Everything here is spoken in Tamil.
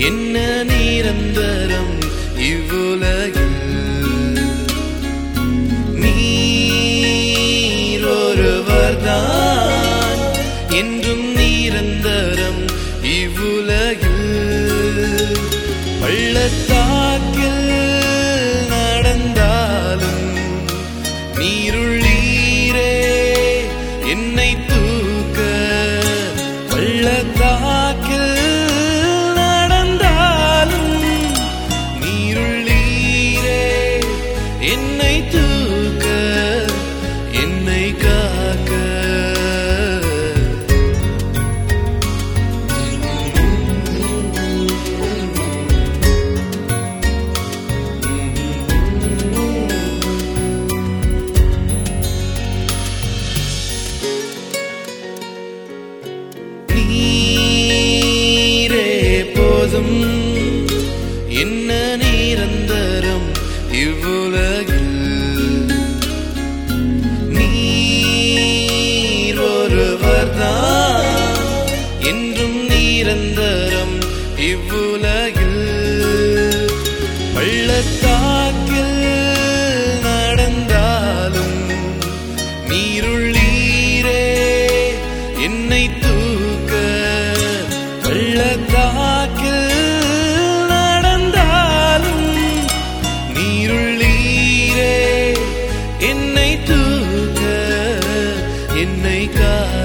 என்ன நிரந்தரம் இவ்வுலகில்? நீரொருவர்தான் என்றும் நிரந்தரம் இவ்வுலகில். பள்ளத்தாக்கில் நடந்தாலும் நீருள்ளீரே என்னை போதும் என்ன நிரந்தரம் இவ்வுலகில்? நீர் ஒருவர்தான் என்றும் நிரந்தரம் இவ்வுலகில். பள்ளத்த என்னை தூக்க என்னை காக்க